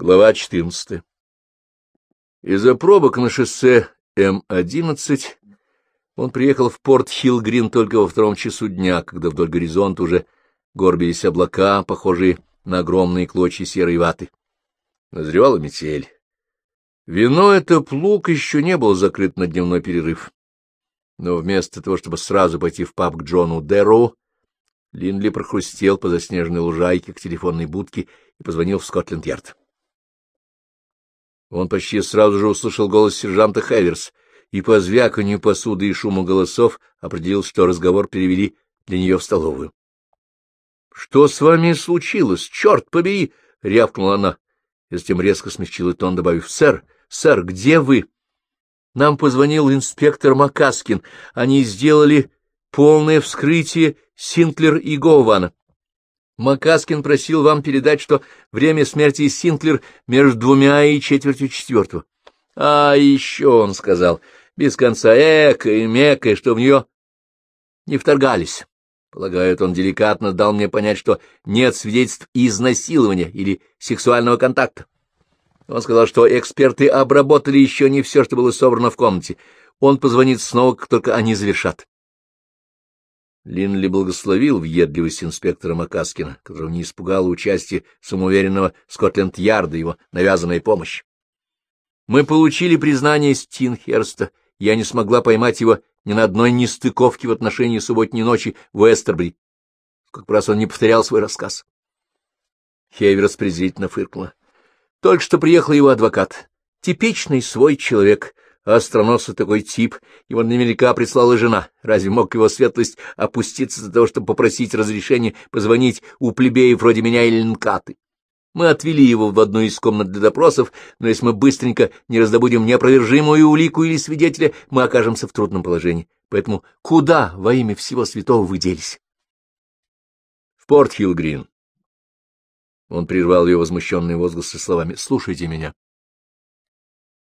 Глава 14. Из-за пробок на шоссе М-11 он приехал в порт Хилл-Грин только во втором часу дня, когда вдоль горизонта уже горбились облака, похожие на огромные клочья серой ваты. Назревала метель. Вино это плуг еще не был закрыт на дневной перерыв. Но вместо того, чтобы сразу пойти в паб к Джону Дэрроу, Линли прохрустел по заснеженной лужайке к телефонной будке и позвонил в Скотленд-Ярд. Он почти сразу же услышал голос сержанта Хеверс и по звяканью посуды и шуму голосов определил, что разговор перевели для нее в столовую. — Что с вами случилось? Черт побери! — рявкнула она, и затем резко смягчила тон, добавив, — Сэр, сэр, где вы? Нам позвонил инспектор Макаскин. Они сделали полное вскрытие Синклер и Гоувана. Макаскин просил вам передать, что время смерти Синклер между двумя и четвертью четвертого. А еще он сказал, без конца эко и мека, что в нее не вторгались. Полагаю, он деликатно дал мне понять, что нет свидетельств изнасилования или сексуального контакта. Он сказал, что эксперты обработали еще не все, что было собрано в комнате. Он позвонит снова, как только они завершат. Линли благословил въедливость инспектора Макаскина, которого не испугало участие самоуверенного Скотленд-Ярда, его навязанная помощь. Мы получили признание Стинхерста, я не смогла поймать его ни на одной нестыковке в отношении субботней ночи в Эстербри. Как раз он не повторял свой рассказ. Хеверс презрительно фыркнула. Только что приехал его адвокат. Типичный свой человек, остроносый такой тип, его наверняка прислала жена. Разве мог его светлость опуститься за того, чтобы попросить разрешения позвонить у плебеев вроде меня или Нкаты? Мы отвели его в одну из комнат для допросов, но если мы быстренько не раздобудем неопровержимую улику или свидетеля, мы окажемся в трудном положении. Поэтому куда во имя всего святого вы делись? — В Порт-Хилл-Грин. Он прервал ее возмущенные возгласы словами. — Слушайте меня.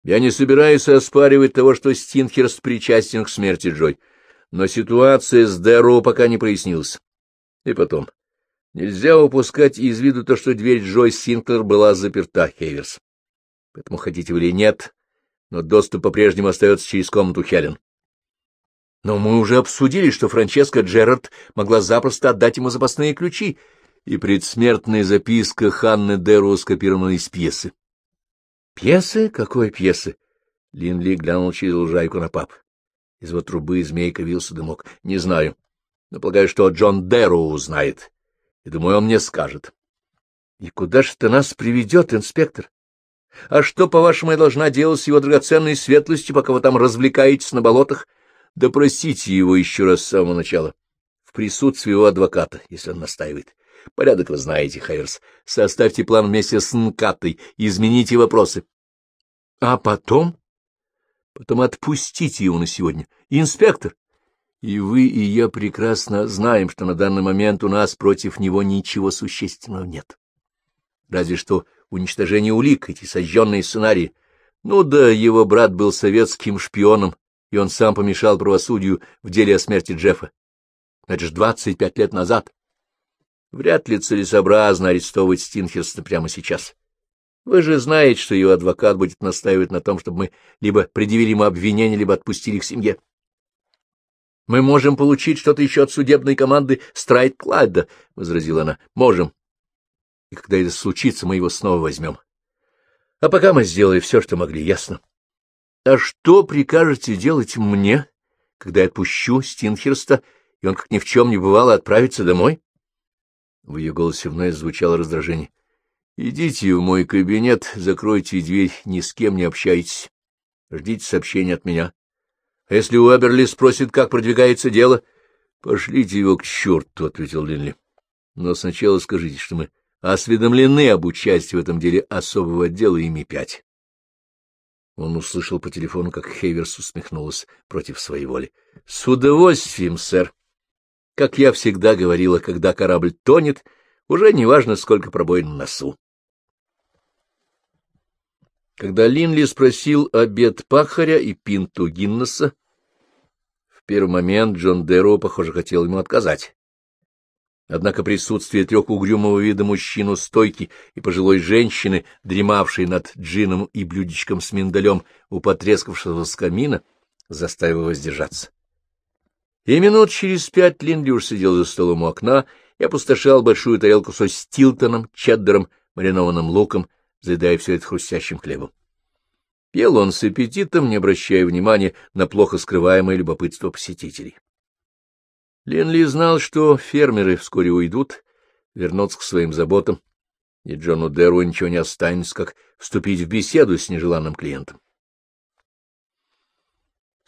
Я не собираюсь оспаривать того, что Стинхерст причастен к смерти Джой, но ситуация с Дэроу пока не прояснилась. И потом, нельзя упускать из виду то, что дверь Джой Синклер была заперта, Хейверс. Поэтому хотите вы или нет, но доступ по-прежнему остается через комнату Хелен. Но мы уже обсудили, что Франческа Джерард могла запросто отдать ему запасные ключи, и предсмертная записка Ханны Дэру скопирована из пьесы. Пьесы? Какой пьесы? Линли глянул через лужайку на пап. Из его трубы змейка вился дымок. Не знаю, но полагаю, что Джон Дэрроу узнает. И думаю, он мне скажет. И куда же ты нас приведет, инспектор? А что, по-вашему, я должна делать с его драгоценной светлостью, пока вы там развлекаетесь на болотах? Допросите его еще раз с самого начала, в присутствии его адвоката, если он настаивает. Порядок вы знаете, Хайерс. Составьте план вместе с Нкатой, измените вопросы. А потом? Потом отпустите его на сегодня. Инспектор! И вы, и я прекрасно знаем, что на данный момент у нас против него ничего существенного нет. Разве что уничтожение улик, эти сожженные сценарии. Ну да, его брат был советским шпионом, и он сам помешал правосудию в деле о смерти Джеффа. Это же двадцать пять лет назад. Вряд ли целесообразно арестовывать Стинхерста прямо сейчас. Вы же знаете, что его адвокат будет настаивать на том, чтобы мы либо предъявили ему обвинение, либо отпустили к семье. Мы можем получить что-то еще от судебной команды Страйт Клайда, — возразила она. — Можем. И когда это случится, мы его снова возьмем. А пока мы сделали все, что могли, ясно? А что прикажете делать мне, когда я отпущу Стинхерста, и он, как ни в чем не бывало, отправится домой? В ее голосе вновь звучало раздражение. — Идите в мой кабинет, закройте дверь, ни с кем не общайтесь. Ждите сообщения от меня. А если Уэберли спросит, как продвигается дело, — Пошлите его к черту, — ответил Линли. — Но сначала скажите, что мы осведомлены об участии в этом деле особого отдела ими-5. Он услышал по телефону, как Хейверс усмехнулась против своей воли. — С удовольствием, сэр. Как я всегда говорила, когда корабль тонет, уже не важно, сколько пробоин на носу. Когда Линли спросил обед пахаря и пинту Гиннесса, в первый момент Джон Дерро, похоже, хотел ему отказать. Однако присутствие трех угрюмого вида мужчину стойки и пожилой женщины, дремавшей над джином и блюдечком с миндалем у потрескавшегося камина, заставило воздержаться. И минут через пять Линли уж сидел за столом у окна и опустошал большую тарелку со стилтоном, чеддером, маринованным луком, заедая все это хрустящим хлебом. Пел он с аппетитом, не обращая внимания на плохо скрываемое любопытство посетителей. Ленли знал, что фермеры вскоре уйдут, вернутся к своим заботам, и Джону Деру ничего не останется, как вступить в беседу с нежеланным клиентом.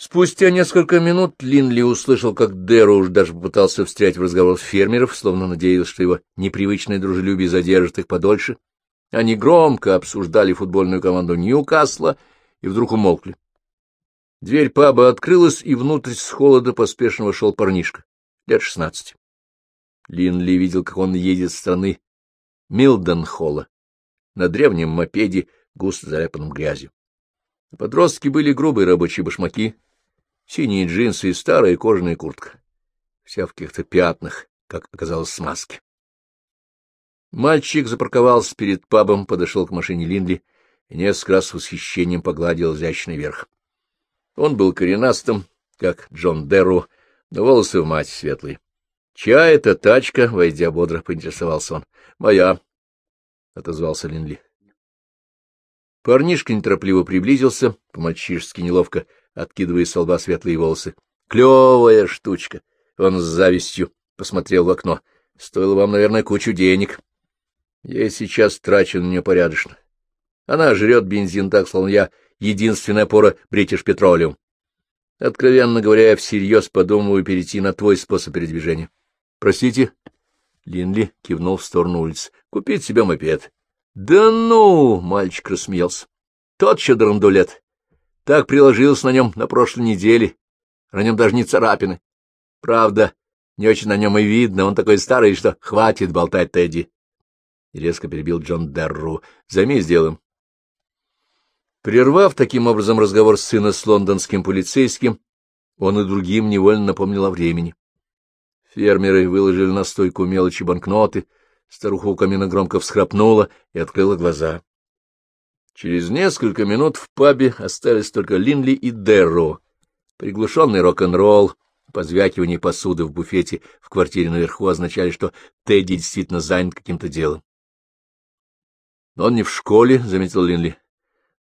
Спустя несколько минут Линли услышал, как Деру уж даже попытался встрять в разговор с фермеров, словно надеялся, что его непривычное дружелюбие задержит их подольше. Они громко обсуждали футбольную команду Ньюкасла и вдруг умолкли. Дверь паба открылась, и внутрь с холода поспешно вошел парнишка лет шестнадцати. Линли видел, как он едет с стороны Милденхолла на древнем мопеде, густо заляпанном грязью. Подростки были грубые рабочие башмаки, синие джинсы и старая кожаная куртка, вся в каких-то пятнах, как оказалось, смазки. Мальчик запарковался перед пабом, подошел к машине Линли и несколько раз с восхищением погладил изящный верх. Он был коренастым, как Джон Дерру, но волосы в мать светлые. — Чья это тачка? — войдя бодро, поинтересовался он. — Моя, — отозвался Линли. Парнишка неторопливо приблизился, по-мальчишески неловко, откидывая с лба светлые волосы. — Клевая штучка! Он с завистью посмотрел в окно. — Стоило вам, наверное, кучу денег. Я сейчас трачу на нее порядочно. Она жрет бензин так, словно я единственная опора British Petroleum. Откровенно говоря, я всерьез подумываю перейти на твой способ передвижения. — Простите? Линли кивнул в сторону улицы. — Купить себе мопед. — Да ну! — мальчик рассмеялся. — Тот еще драндулет. Так приложился на нем на прошлой неделе. На нем даже не царапины. Правда, не очень на нем и видно. Он такой старый, что хватит болтать Тедди. Резко перебил Джон Дерру. — Займи сделаем. Прервав таким образом разговор сына с лондонским полицейским, он и другим невольно напомнил о времени. Фермеры выложили на стойку мелочи банкноты, старуха у камина громко всхрапнула и открыла глаза. Через несколько минут в пабе остались только Линли и Дерро, приглушенный рок-н-ролл, позвякивание посуды в буфете в квартире наверху означали, что Тедди действительно занят каким-то делом. — Он не в школе, — заметил Линли.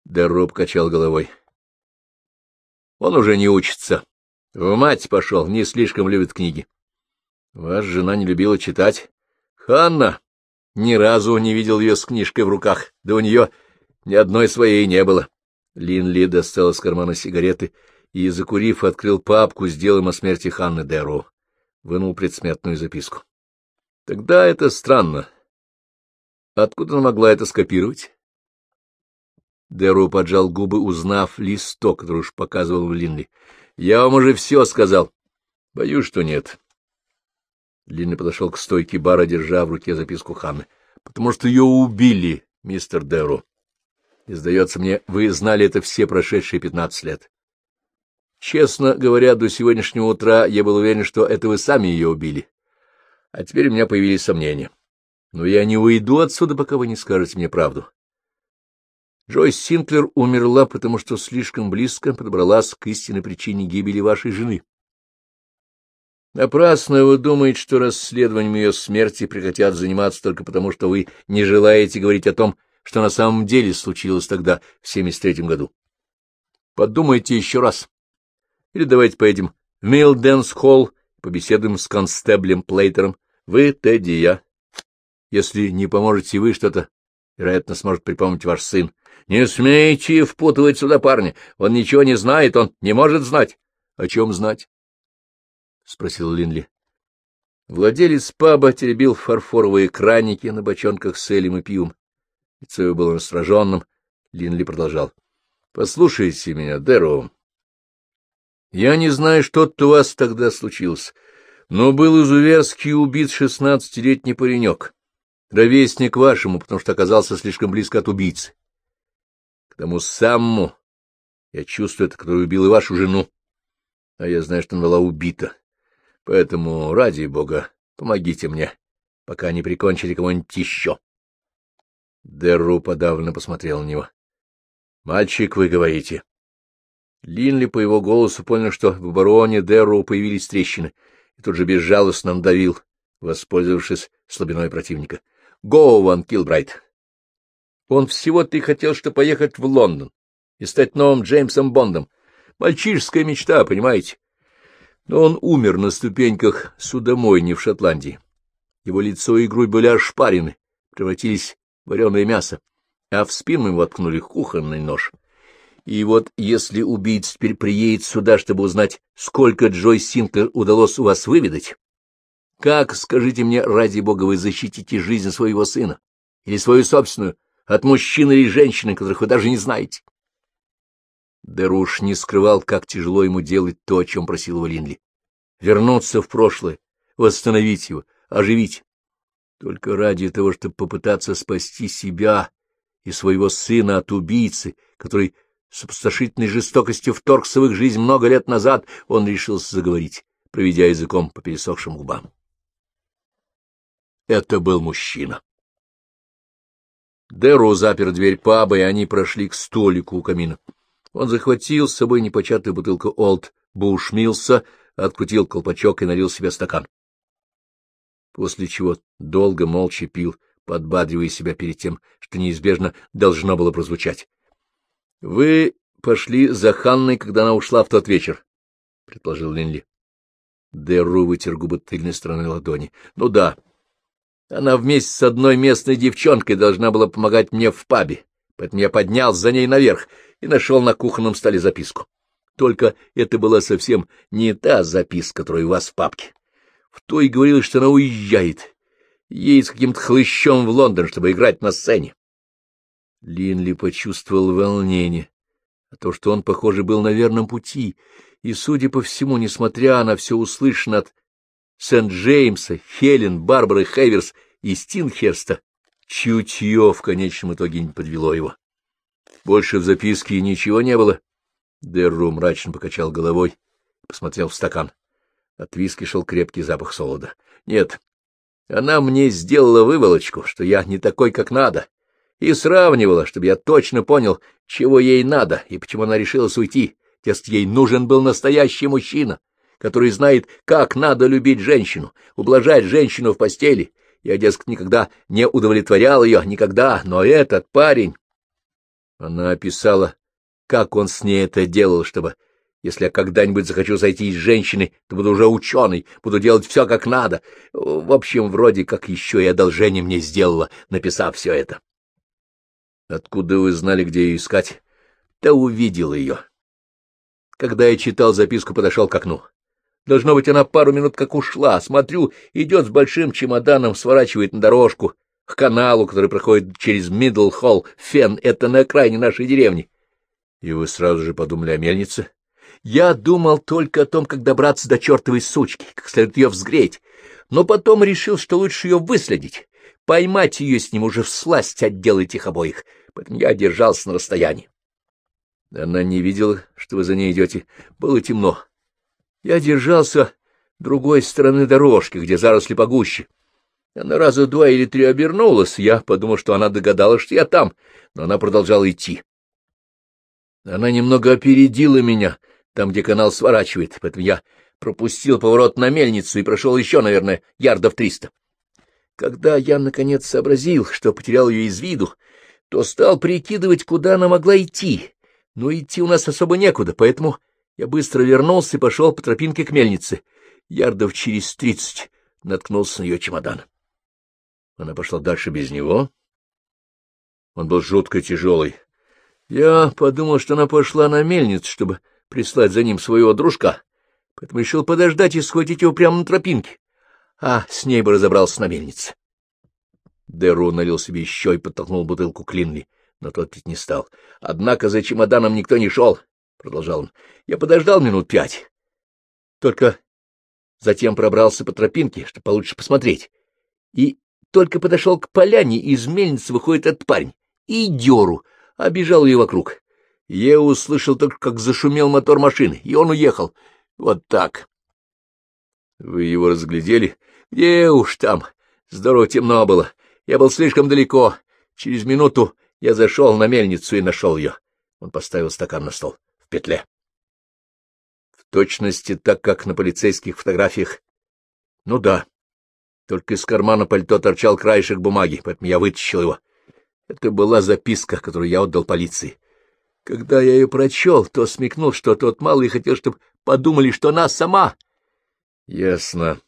Дерруб качал головой. Он уже не учится. В мать пошел, не слишком любит книги. Ваша жена не любила читать. Ханна ни разу не видел ее с книжкой в руках, да у нее ни одной своей не было. Линли достал из кармана сигареты и, закурив, открыл папку с делом о смерти Ханны Дерру. Вынул предсмертную записку. Тогда это странно. Откуда она могла это скопировать? Дэру поджал губы, узнав листок, который уж показывал в Линли. — Я вам уже все сказал. — Боюсь, что нет. Линли подошел к стойке бара, держа в руке записку Ханны. — Потому что ее убили, мистер Дэру. И, сдается мне, вы знали это все прошедшие пятнадцать лет. Честно говоря, до сегодняшнего утра я был уверен, что это вы сами ее убили. А теперь у меня появились сомнения. Но я не уйду отсюда, пока вы не скажете мне правду. Джойс Синклер умерла, потому что слишком близко подобралась к истинной причине гибели вашей жены. Напрасно вы думаете, что расследованием ее смерти прекратят заниматься только потому, что вы не желаете говорить о том, что на самом деле случилось тогда, в 73-м году. Подумайте еще раз. Или давайте поедем в Милденс-холл, побеседуем с констеблем Плейтером. Вы, Тедди я. Если не поможете вы что-то, вероятно, сможет припомнить ваш сын. — Не смейте впутывать сюда парня. Он ничего не знает, он не может знать. — О чем знать? — спросил Линли. Владелец паба теребил фарфоровые краники на бочонках с элем и пивом. Лицо его было настороженным. Линли продолжал. — Послушайте меня, Дэрроу. Я не знаю, что у вас тогда случилось, но был изуверски убит шестнадцатилетний паренек, ровесник вашему, потому что оказался слишком близко от убийцы тому самому. Я чувствую это, который убил и вашу жену. А я знаю, что она была убита. Поэтому, ради бога, помогите мне пока не прикончили кого-нибудь еще. Дерру подавленно посмотрел на него. — Мальчик, вы говорите. Линли по его голосу понял, что в обороне Дерру появились трещины, и тут же безжалостно надавил, воспользовавшись слабиной противника. — Го, Ван Килбрайт! Он всего-то и хотел, что поехать в Лондон и стать новым Джеймсом Бондом. Мальчишеская мечта, понимаете? Но он умер на ступеньках судомойни в Шотландии. Его лицо и грудь были ошпарены, превратились вареное мясо, а в спину ему воткнули кухонный нож. И вот если убийца теперь приедет сюда, чтобы узнать, сколько Джой Синклер удалось у вас выведать, как, скажите мне, ради бога, вы защитите жизнь своего сына или свою собственную от мужчины или женщины, которых вы даже не знаете? Деруш не скрывал, как тяжело ему делать то, о чем просил его Линли. Вернуться в прошлое, восстановить его, оживить. Только ради того, чтобы попытаться спасти себя и своего сына от убийцы, который с опустошительной жестокостью вторгся в их жизнь много лет назад, он решился заговорить, проведя языком по пересохшим губам. Это был мужчина. Деру запер дверь паба, и они прошли к столику у камина. Он захватил с собой непочатую бутылку Олд Бушмилса, открутил колпачок и налил себе стакан. После чего долго молча пил, подбадривая себя перед тем, что неизбежно должно было прозвучать. — Вы пошли за Ханной, когда она ушла в тот вечер, — предположил Линли. Дерру вытер губы тыльной стороной ладони. — Ну да. Она вместе с одной местной девчонкой должна была помогать мне в пабе, поэтому я поднялся за ней наверх и нашел на кухонном столе записку. Только это была совсем не та записка, которая у вас в папке. В той говорилось, что она уезжает, едет с каким-то хлыщом в Лондон, чтобы играть на сцене. Линли почувствовал волнение, а то, что он, похоже, был на верном пути, и, судя по всему, несмотря на все услышанное от Сент-Джеймса, Хелен, Барбары Хейверс и Стинхерста, чутье в конечном итоге не подвело его. Больше в записке ничего не было. Дерру мрачно покачал головой и посмотрел в стакан. От виски шел крепкий запах солода. Нет, она мне сделала выволочку, что я не такой, как надо, и сравнивала, чтобы я точно понял, чего ей надо и почему она решилась уйти. Дескать, ей нужен был настоящий мужчина, который знает, как надо любить женщину, ублажать женщину в постели. Я, дескать, никогда не удовлетворял ее, никогда, но этот парень... Она описала, как он с ней это делал, чтобы, если я когда-нибудь захочу зайти с женщиной, то буду уже ученый, буду делать все как надо. В общем, вроде как еще и одолжение мне сделала, написав все это. Откуда вы знали, где ее искать? Да увидел ее. Когда я читал записку, подошел к окну. Должно быть, она пару минут как ушла. Смотрю, идет с большим чемоданом, сворачивает на дорожку к каналу, который проходит через Мидл-Холл, Фен, это на окраине нашей деревни. И вы сразу же подумали о мельнице? Я думал только о том, как добраться до чертовой сучки, как следует ее взгреть, но потом решил, что лучше ее выследить, поймать ее с ним уже всласть отделать их обоих, поэтому я держался на расстоянии. Она не видела, что вы за ней идете. Было темно. Я держался другой стороны дорожки, где заросли погуще. Она раза два или три обернулась, я подумал, что она догадалась, что я там, но она продолжала идти. Она немного опередила меня, там, где канал сворачивает, поэтому я пропустил поворот на мельницу и прошел еще, наверное, ярдов триста. Когда я, наконец, сообразил, что потерял ее из виду, то стал прикидывать, куда она могла идти. Но идти у нас особо некуда, поэтому я быстро вернулся и пошел по тропинке к мельнице. Ярдов через тридцать наткнулся на ее чемодан. Она пошла дальше без него. Он был жутко тяжелый. Я подумал, что она пошла на мельницу, чтобы прислать за ним своего дружка, поэтому решил подождать и схватить его прямо на тропинке, а с ней бы разобрался на мельнице. Деру налил себе еще и подтолкнул бутылку Клинли, но тот пить не стал. — Однако за чемоданом никто не шел, — продолжал он. — Я подождал минут пять. Только затем пробрался по тропинке, чтобы получше посмотреть. И только подошел к поляне, из мельницы выходит этот парень. И деру, обежал ее вокруг. Я услышал только, как зашумел мотор машины, и он уехал. Вот так. Вы его разглядели? Где уж там? Здорово темно было. Я был слишком далеко. Через минуту я зашел на мельницу и нашел ее. Он поставил стакан на стол. В петле. В точности так, как на полицейских фотографиях. Ну да. Только из кармана пальто торчал краешек бумаги, поэтому я вытащил его. Это была записка, которую я отдал полиции. Когда я ее прочел, то смекнул, что тот малый хотел, чтобы подумали, что она сама. — Ясно.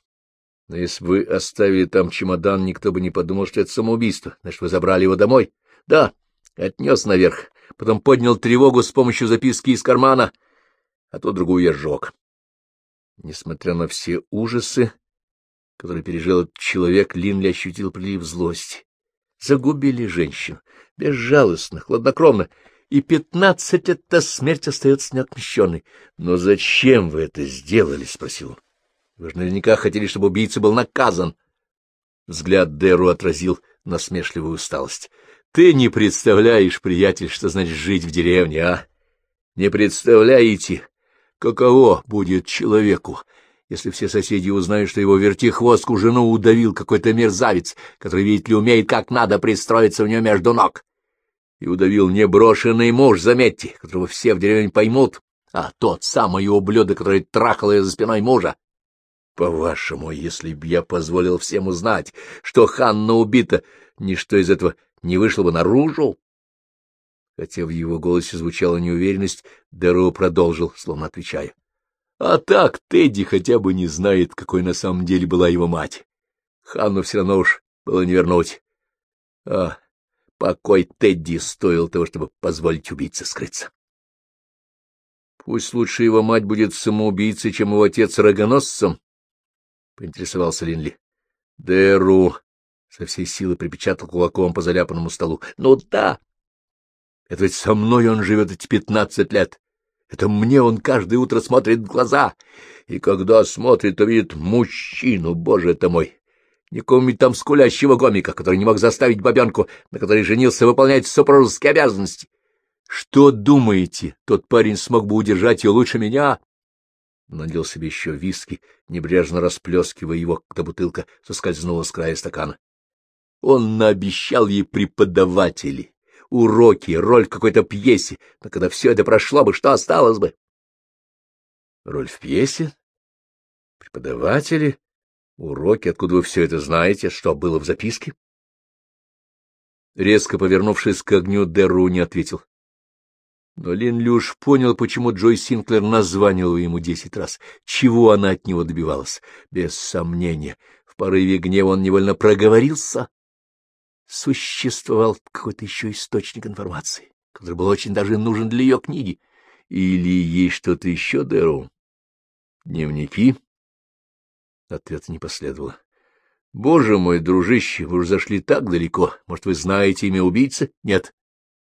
Но если бы вы оставили там чемодан, никто бы не подумал, что это самоубийство. Значит, вы забрали его домой? — Да. Отнес наверх. Потом поднял тревогу с помощью записки из кармана, а то другую я сжег. Несмотря на все ужасы, которые пережил этот человек, Линли ощутил прилив злости. Загубили женщину, безжалостно, хладнокровно, и пятнадцать лет до смерти остается неотмещенной. — Но зачем вы это сделали? — спросил он. — Вы же наверняка хотели, чтобы убийца был наказан. Взгляд Деру отразил насмешливую усталость. — Ты не представляешь, приятель, что значит жить в деревне, а? Не представляете, каково будет человеку, если все соседи узнают, что его вертихвостку жену удавил какой-то мерзавец, который, видит ли, умеет как надо пристроиться у нее между ног. И удавил не брошенный муж, заметьте, которого все в деревне поймут, а тот самый ублюдок, который трахал ее за спиной мужа. По-вашему, если б я позволил всем узнать, что Ханна убита, ничто из этого не вышло бы наружу? Хотя в его голосе звучала неуверенность, Дэро продолжил, словно отвечая. А так Тедди хотя бы не знает, какой на самом деле была его мать. Ханну все равно уж было не вернуть. А покой Тедди стоил того, чтобы позволить убийце скрыться. Пусть лучше его мать будет самоубийцей, чем его отец рогоносцем, — поинтересовался Линли. Дэру со всей силы припечатал кулаком по заляпанному столу. — Ну да! Это ведь со мной он живет эти пятнадцать лет. Это мне он каждое утро смотрит в глаза, и когда смотрит, то видит мужчину, боже это мой, не какого-нибудь там скулящего гомика, который не мог заставить бабенку, на которой женился, выполнять супружеские обязанности. Что думаете, тот парень смог бы удержать ее лучше меня? Надел себе еще виски, небрежно расплескивая его, когда бутылка соскользнула с края стакана. Он наобещал ей преподавателей уроки, роль какой-то пьесе, но когда все это прошло бы, что осталось бы? Роль в пьесе? Преподаватели? Уроки? Откуда вы все это знаете? Что было в записке? Резко повернувшись к огню, Дерру не ответил. Но Лин Люш понял, почему Джой Синклер названивала ему десять раз, чего она от него добивалась. Без сомнения, в порыве гнева он невольно проговорился существовал какой-то еще источник информации, который был очень даже нужен для ее книги. Или есть что-то еще, Дэру? Дневники? Ответа не последовало. — Боже мой, дружище, вы уже зашли так далеко. Может, вы знаете имя убийцы? — Нет.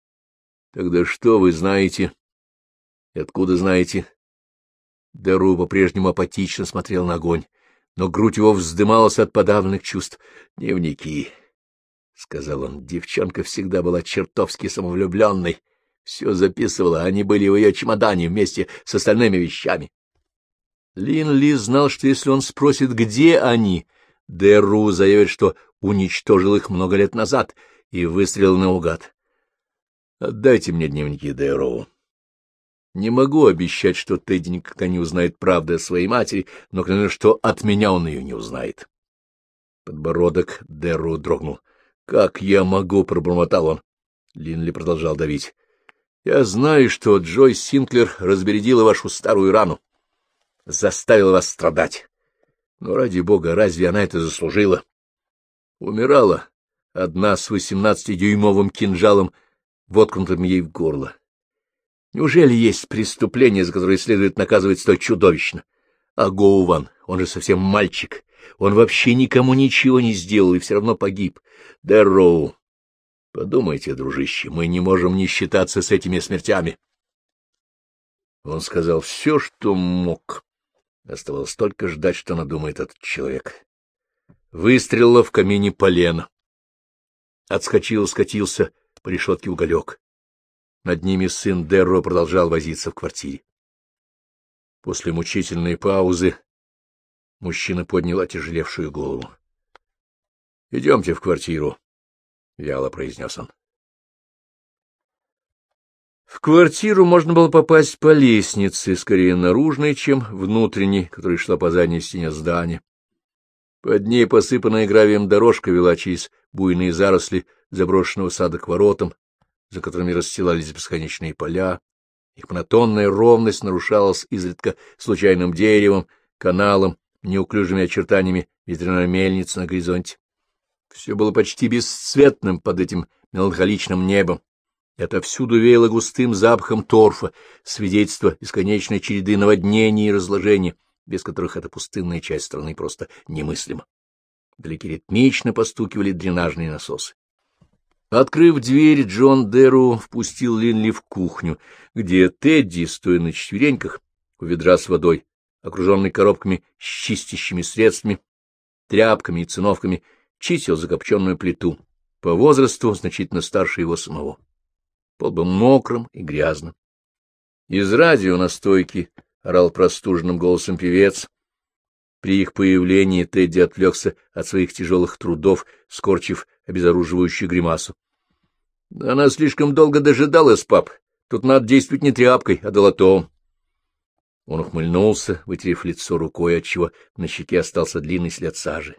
— Тогда что вы знаете? — И откуда знаете? Дэру по-прежнему апатично смотрел на огонь, но грудь его вздымалась от подавленных чувств. Дневники. — сказал он. Девчонка всегда была чертовски самовлюбленной. Все записывала, они были в ее чемодане вместе с остальными вещами. Лин Ли знал, что если он спросит, где они, Дэру заявит, что уничтожил их много лет назад и выстрелил наугад. «Отдайте мне дневники Дэру. Не могу обещать, что Тедди никогда не узнает правды о своей матери, но клянусь, что от меня он ее не узнает». Подбородок Дэру дрогнул. Как я могу, — пробормотал он. Линли продолжал давить. — Я знаю, что Джой Синклер разбередила вашу старую рану, заставила вас страдать. Но, ради бога, разве она это заслужила? Умирала одна с восемнадцатидюймовым кинжалом, воткнутым ей в горло. Неужели есть преступление, за которое следует наказывать столь чудовищно? А Гоуван, он же совсем мальчик, он вообще никому ничего не сделал и все равно погиб. Дэрроу, подумайте, дружище, мы не можем не считаться с этими смертями. Он сказал все, что мог. Оставалось только ждать, что надумает этот человек. Выстрелила в камине полено. Отскочил, скатился по решетке уголек. Над ними сын Дерро продолжал возиться в квартире. После мучительной паузы Мужчина поднял отяжелевшую голову. — Идемте в квартиру, — вяло произнес он. В квартиру можно было попасть по лестнице, скорее наружной, чем внутренней, которая шла по задней стене здания. Под ней посыпанная гравием дорожка вела через буйные заросли заброшенного сада к воротам, за которыми расстилались бесконечные поля. Их монотонная ровность нарушалась изредка случайным деревом, каналом, неуклюжими очертаниями ветряной мельницы на горизонте. Все было почти бесцветным под этим меланхоличным небом. Это всюду веяло густым запахом торфа, свидетельство бесконечной череды наводнений и разложения, без которых эта пустынная часть страны просто немыслима. Вдалеке ритмично постукивали дренажные насосы. Открыв дверь, Джон Деру впустил Линли в кухню, где Тедди, стоя на четвереньках, у ведра с водой, окруженный коробками с чистящими средствами, тряпками и циновками, чистил закопченную плиту, по возрасту значительно старше его самого. Пол был мокрым и грязным. Из радио на стойке орал простуженным голосом певец. При их появлении Тедди отвлекся от своих тяжелых трудов, скорчив обезоруживающую гримасу. — Она слишком долго дожидалась, пап. Тут надо действовать не тряпкой, а долотом. Он ухмыльнулся, вытерев лицо рукой, отчего на щеке остался длинный след сажи.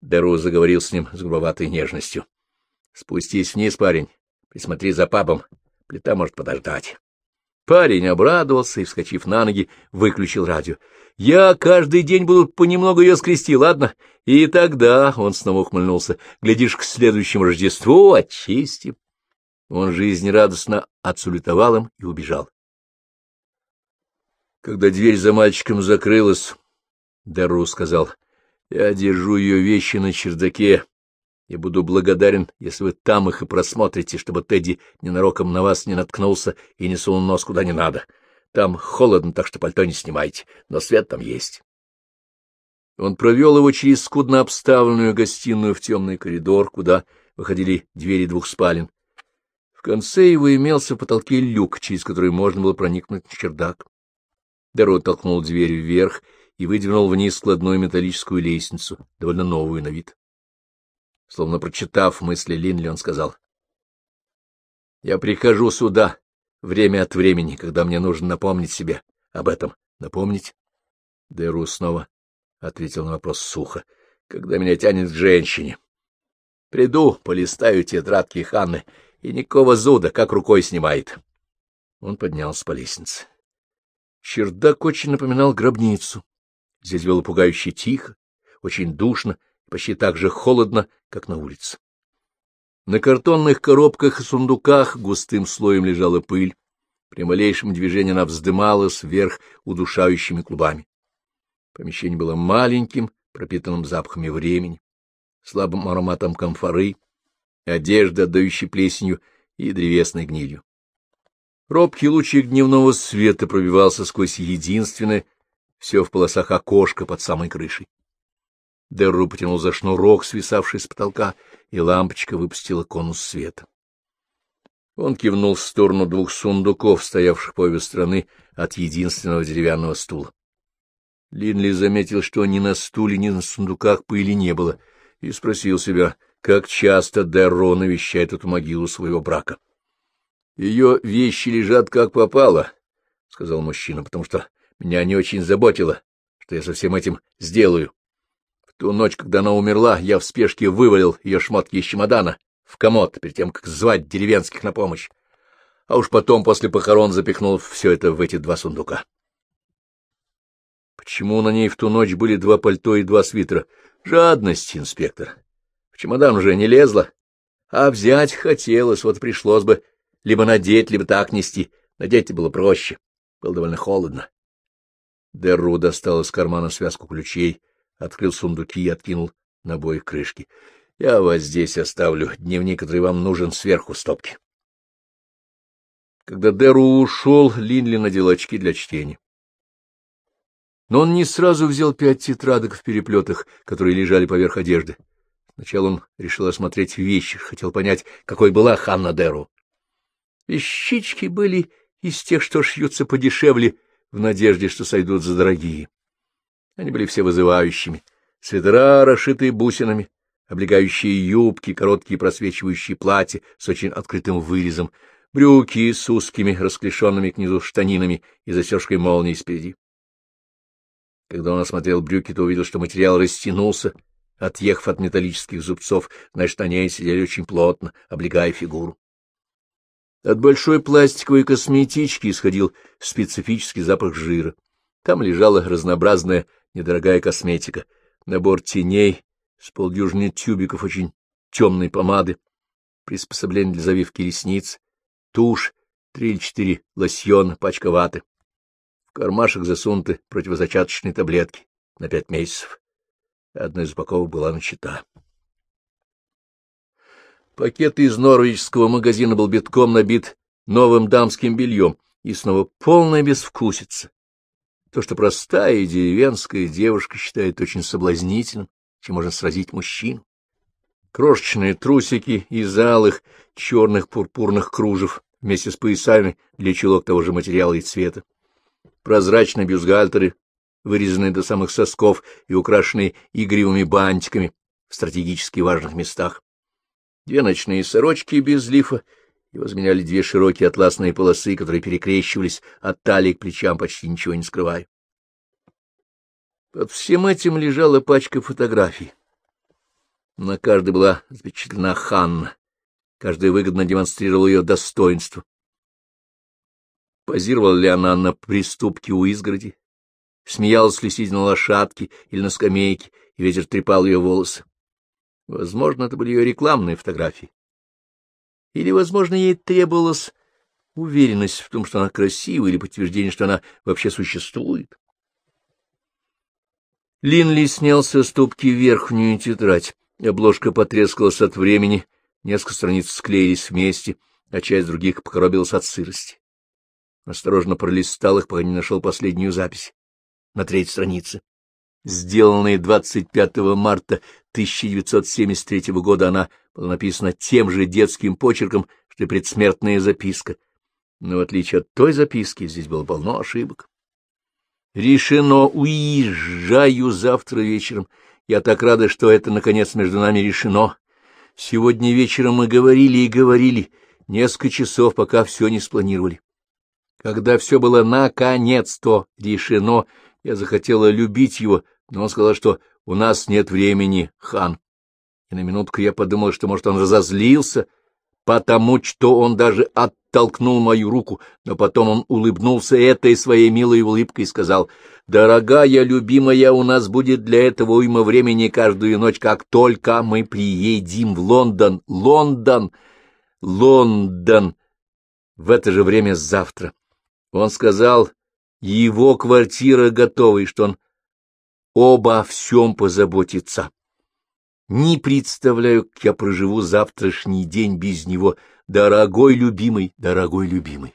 Дэру заговорил с ним с грубоватой нежностью. — Спустись вниз, парень, присмотри за папом, плита может подождать. Парень обрадовался и, вскочив на ноги, выключил радио. — Я каждый день буду понемногу ее скрести, ладно? И тогда, — он снова ухмыльнулся, — глядишь, к следующему Рождеству очистим. Он жизнерадостно отсулетовал им и убежал. Когда дверь за мальчиком закрылась, Дару сказал, — Я держу ее вещи на чердаке. Я буду благодарен, если вы там их и просмотрите, чтобы Тедди ненароком на вас не наткнулся и не сунул нос куда не надо. Там холодно, так что пальто не снимайте, но свет там есть. Он провел его через скудно обставленную гостиную в темный коридор, куда выходили двери двух спален. В конце его имелся в потолке люк, через который можно было проникнуть в чердак. Даро толкнул дверь вверх и выдвинул вниз складную металлическую лестницу, довольно новую на вид. Словно прочитав мысли Линли, он сказал. — Я прихожу сюда время от времени, когда мне нужно напомнить себе об этом. Напомнить? Дэру снова ответил на вопрос сухо. — Когда меня тянет к женщине. Приду, полистаю тетрадки Ханны, и никакого зуда, как рукой снимает. Он поднялся по лестнице. Чердак очень напоминал гробницу. Здесь было пугающе тихо, очень душно почти так же холодно, как на улице. На картонных коробках и сундуках густым слоем лежала пыль. При малейшем движении она вздымалась вверх удушающими клубами. Помещение было маленьким, пропитанным запахами времени, слабым ароматом камфоры, одежды, отдающей плесенью и древесной гнилью. Робкий лучик дневного света пробивался сквозь единственное, все в полосах окошко под самой крышей. Дерру потянул за шнурок, свисавший с потолка, и лампочка выпустила конус света. Он кивнул в сторону двух сундуков, стоявших по обе стороны от единственного деревянного стула. Линли заметил, что ни на стуле, ни на сундуках пыли не было, и спросил себя, как часто Дерро навещает эту могилу своего брака. Ее вещи лежат как попало, — сказал мужчина, — потому что меня не очень заботило, что я со всем этим сделаю. Ту ночь, когда она умерла, я в спешке вывалил ее шмотки из чемодана в комод, перед тем, как звать деревенских на помощь. А уж потом, после похорон, запихнул все это в эти два сундука. Почему на ней в ту ночь были два пальто и два свитера? Жадность, инспектор. В чемодан уже не лезла. А взять хотелось, вот пришлось бы либо надеть, либо так нести. Надеть было проще. Было довольно холодно. Дерру достал из кармана связку ключей, открыл сундуки и откинул на обоих крышки. — Я вас здесь оставлю, дневник, который вам нужен, сверху стопки. Когда Дерру ушел, Линли надел очки для чтения. Но он не сразу взял пять тетрадок в переплетах, которые лежали поверх одежды. Сначала он решил осмотреть вещи, хотел понять, какой была Ханна Дерру. Вещички были из тех, что шьются подешевле, в надежде, что сойдут за дорогие. Они были все вызывающими. Свитера, расшитые бусинами, облегающие юбки, короткие просвечивающие платья с очень открытым вырезом, брюки с узкими, расклешенными к низу штанинами и застежкой молнии спереди. Когда он осмотрел брюки, то увидел, что материал растянулся, отъехав от металлических зубцов, на ней сидели очень плотно, облегая фигуру. От большой пластиковой косметички исходил специфический запах жира. Там лежала разнообразная недорогая косметика, набор теней с полдюжины тюбиков очень темной помады, приспособление для завивки ресниц, тушь, три или четыре лосьона, пачка ваты. В кармашек засунуты противозачаточные таблетки на пять месяцев. Одна из упаковок была начата. Пакет из норвичского магазина был битком набит новым дамским бельем, и снова полная безвкусица. То, что простая деревенская девушка считает очень соблазнительным, чем можно сразить мужчину. Крошечные трусики из алых, черных пурпурных кружев вместе с поясами для чулок того же материала и цвета. Прозрачные бюстгальтеры, вырезанные до самых сосков и украшенные игривыми бантиками в стратегически важных местах. Две ночные сорочки без лифа, его заменяли две широкие атласные полосы, которые перекрещивались от талии к плечам, почти ничего не скрывая. Под всем этим лежала пачка фотографий. На каждой была запечатлена Ханна. Каждая выгодно демонстрировала ее достоинство. Позировала ли она на приступке у изгороди? Смеялась ли сидя на лошадке или на скамейке, и ветер трепал ее волосы? Возможно, это были ее рекламные фотографии. Или, возможно, ей требовалась уверенность в том, что она красива, или подтверждение, что она вообще существует. Линли снял со стопки верхнюю тетрадь. Обложка потрескалась от времени, несколько страниц склеились вместе, а часть других покоробилась от сырости. Осторожно пролистал их, пока не нашел последнюю запись. На третьей странице. Сделанная 25 марта 1973 года, она была написана тем же детским почерком, что и предсмертная записка. Но в отличие от той записки, здесь было полно ошибок. Решено, уезжаю завтра вечером. Я так рада, что это, наконец, между нами решено. Сегодня вечером мы говорили и говорили, несколько часов, пока все не спланировали. Когда все было наконец-то решено, я захотела любить его, но он сказал, что у нас нет времени, хан. И на минутку я подумала, что, может, он разозлился, потому что он даже оттолкнул мою руку, но потом он улыбнулся этой своей милой улыбкой и сказал, «Дорогая, любимая, у нас будет для этого уйма времени каждую ночь, как только мы приедем в Лондон, Лондон, Лондон, в это же время завтра». Он сказал, его квартира готова, и что он обо всем позаботится. Не представляю, как я проживу завтрашний день без него, дорогой любимый, дорогой любимый.